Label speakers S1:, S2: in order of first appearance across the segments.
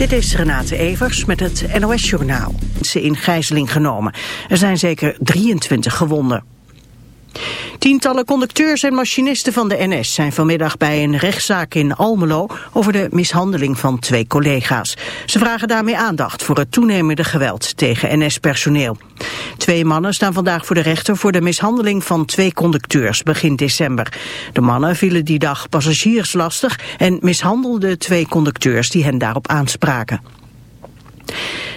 S1: Dit is Renate Evers met het NOS Journaal. Ze in gijzeling genomen. Er zijn zeker 23 gewonden. Tientallen conducteurs en machinisten van de NS zijn vanmiddag bij een rechtszaak in Almelo over de mishandeling van twee collega's. Ze vragen daarmee aandacht voor het toenemende geweld tegen NS-personeel. Twee mannen staan vandaag voor de rechter voor de mishandeling van twee conducteurs begin december. De mannen vielen die dag passagiers lastig en mishandelden twee conducteurs die hen daarop aanspraken.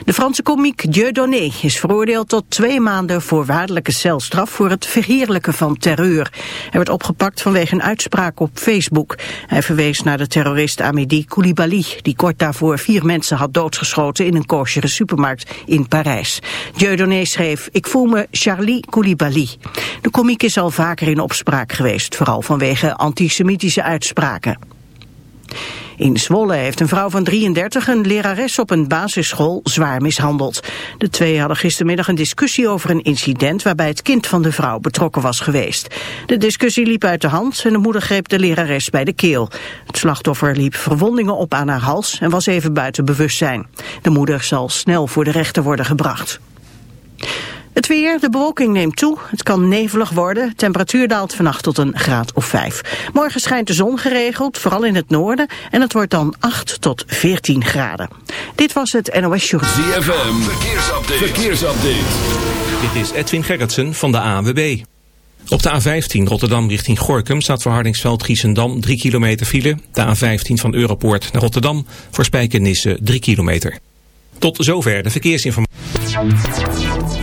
S1: De Franse komiek Dieudonné is veroordeeld tot twee maanden voorwaardelijke celstraf voor het verheerlijken van terreur. Hij werd opgepakt vanwege een uitspraak op Facebook. Hij verwees naar de terrorist Amédi Koulibaly, die kort daarvoor vier mensen had doodgeschoten in een koosjere supermarkt in Parijs. Dieudonné schreef, ik voel me Charlie Koulibaly. De komiek is al vaker in opspraak geweest, vooral vanwege antisemitische uitspraken. In Zwolle heeft een vrouw van 33 een lerares op een basisschool zwaar mishandeld. De twee hadden gistermiddag een discussie over een incident waarbij het kind van de vrouw betrokken was geweest. De discussie liep uit de hand en de moeder greep de lerares bij de keel. Het slachtoffer liep verwondingen op aan haar hals en was even buiten bewustzijn. De moeder zal snel voor de rechter worden gebracht. Het weer, de bewolking neemt toe. Het kan nevelig worden. Temperatuur daalt vannacht tot een graad of 5. Morgen schijnt de zon geregeld, vooral in het noorden. En het wordt dan 8 tot 14 graden. Dit was het NOS Show.
S2: ZFM, verkeersupdate. verkeersupdate.
S3: Dit is Edwin Gerritsen van de AWB. Op de A15 Rotterdam richting Gorkum staat voor Hardingsveld Giesendam 3 kilometer file. De A15 van Europoort naar Rotterdam voor Spijkenisse 3 kilometer. Tot zover de verkeersinformatie.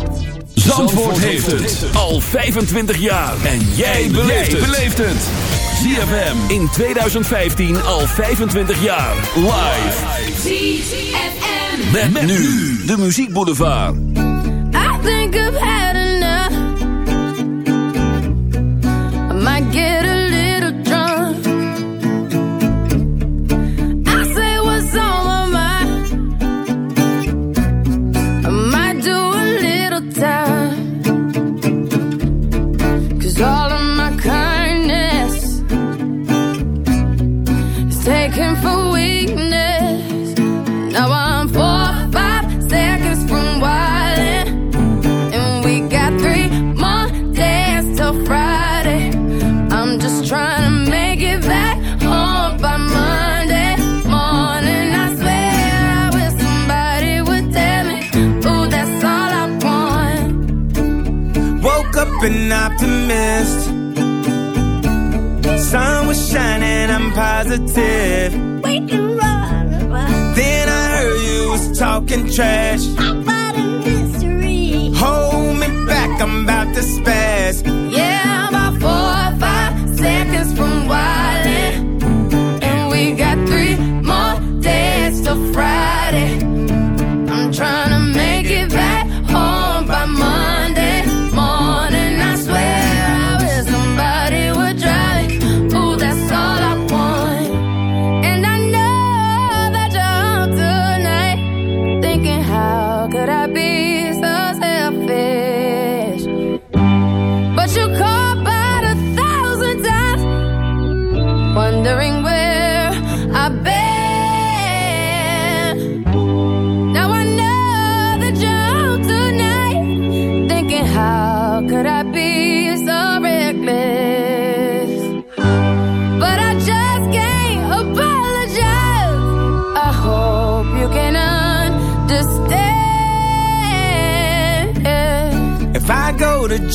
S2: Zandvoort, heeft het. Al 25 jaar. En jij beleeft het. ZFM in 2015 al 25 jaar. Live.
S4: ZFM.
S2: Met, met nu de Muziek Boulevard.
S5: I think I've
S6: an optimist. Sun was shining, I'm positive. Then I heard you was talking trash.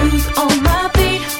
S7: shoes on my feet.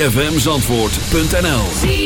S8: fmzandvoort.nl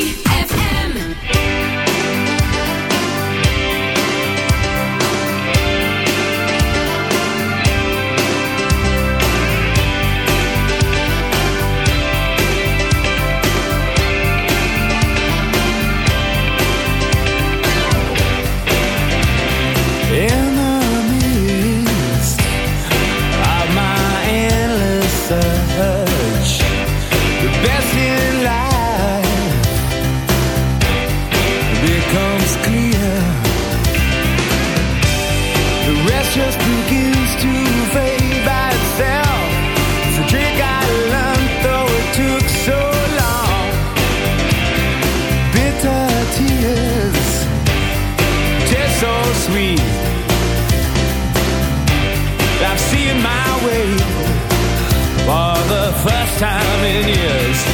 S8: sweet. I've seen my way For the first time in years.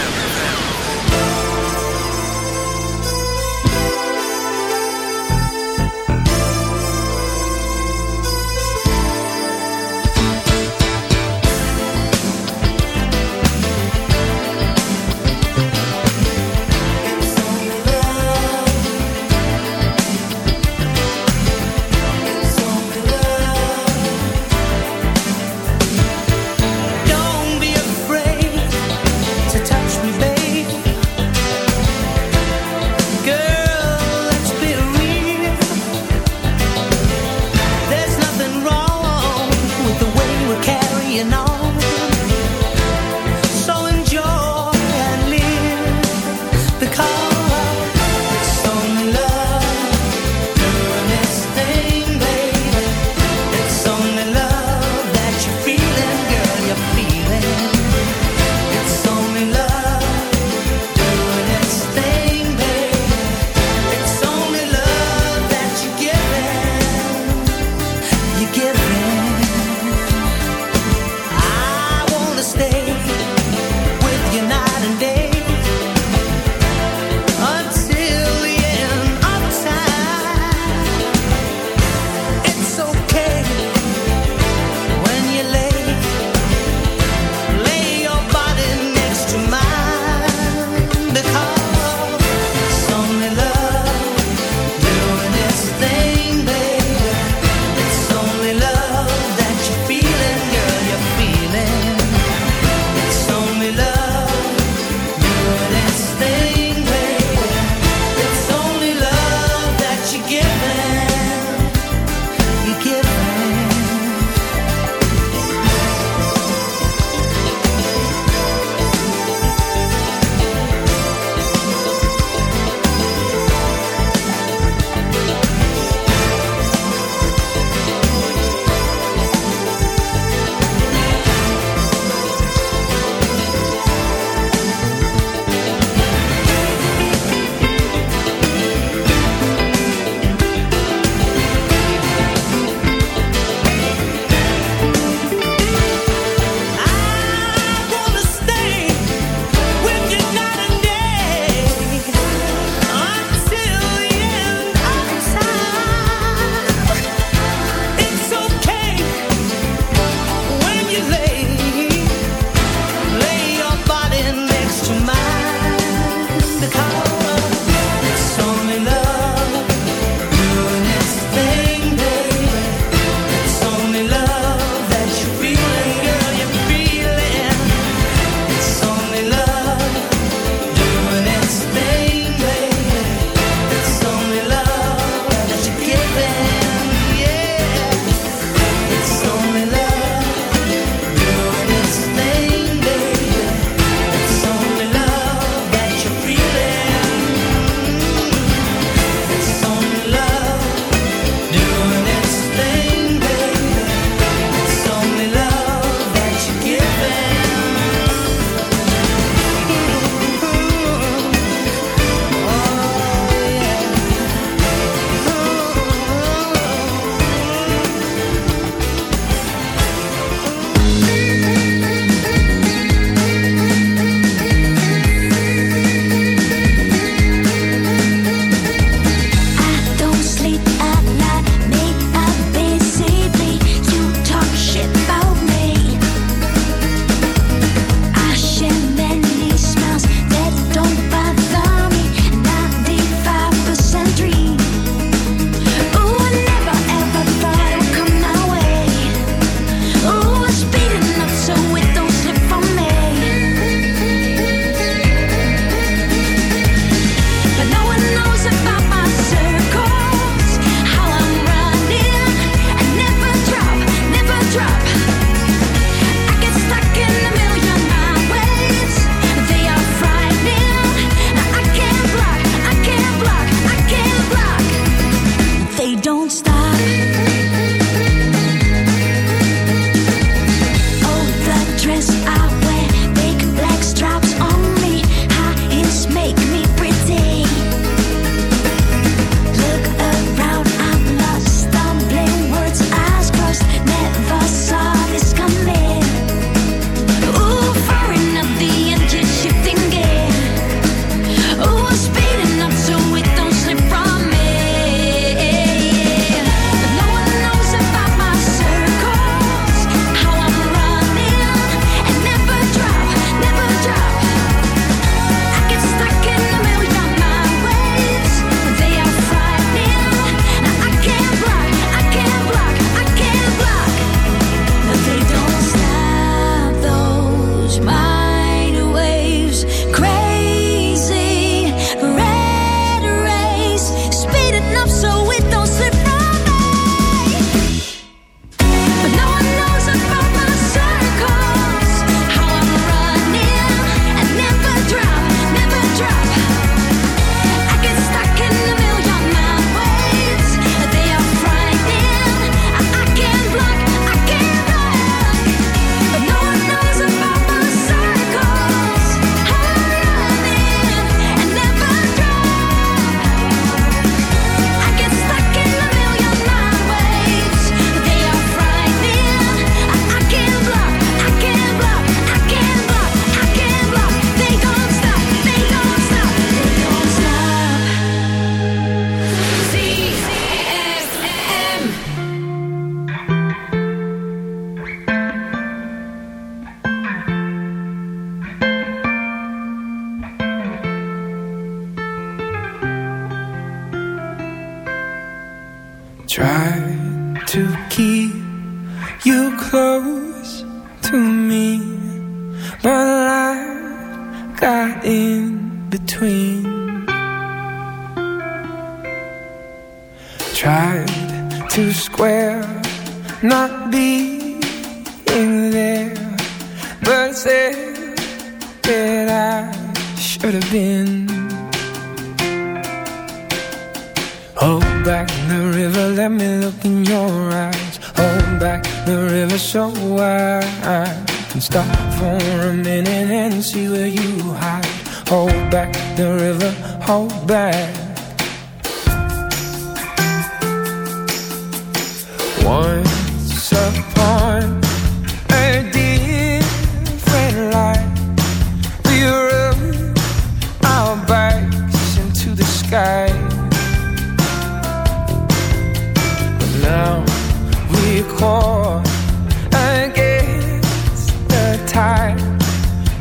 S9: time.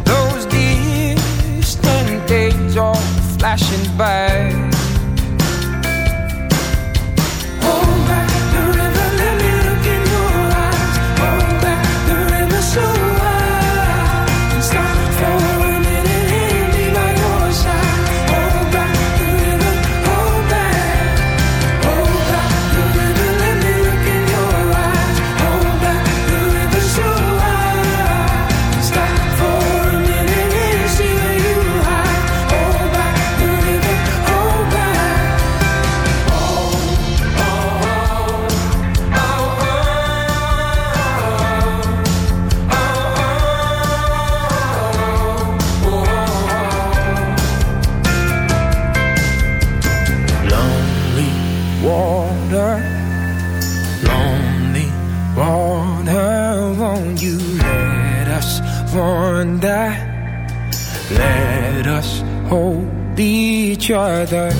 S9: Those distant days are flashing by. other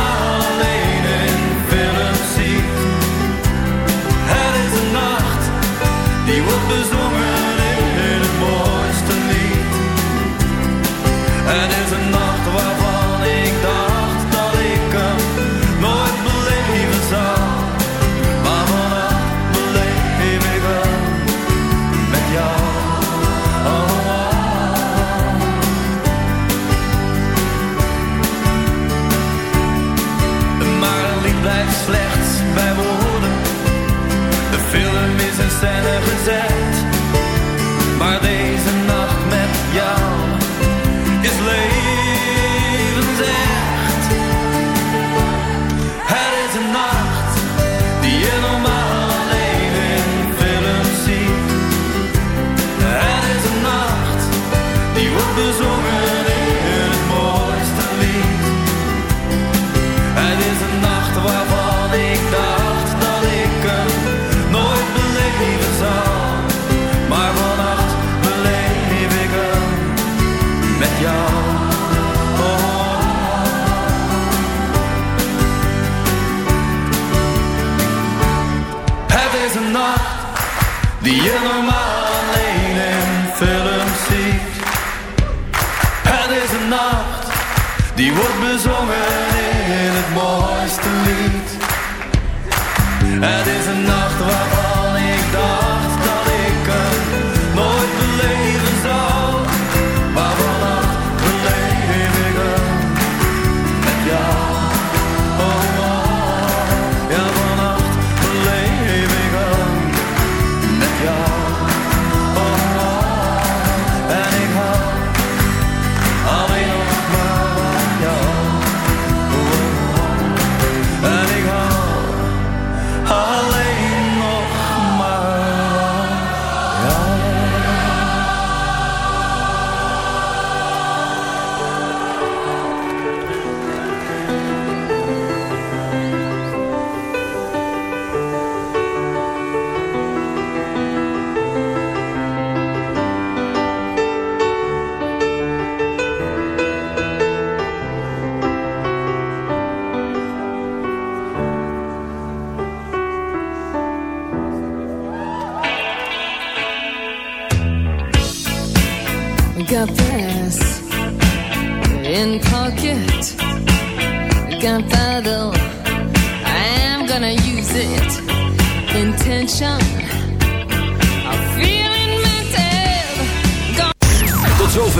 S8: die je normaal alleen in films ziet. Het is een nacht die wordt bezongen in het mooiste lied. Het is een nacht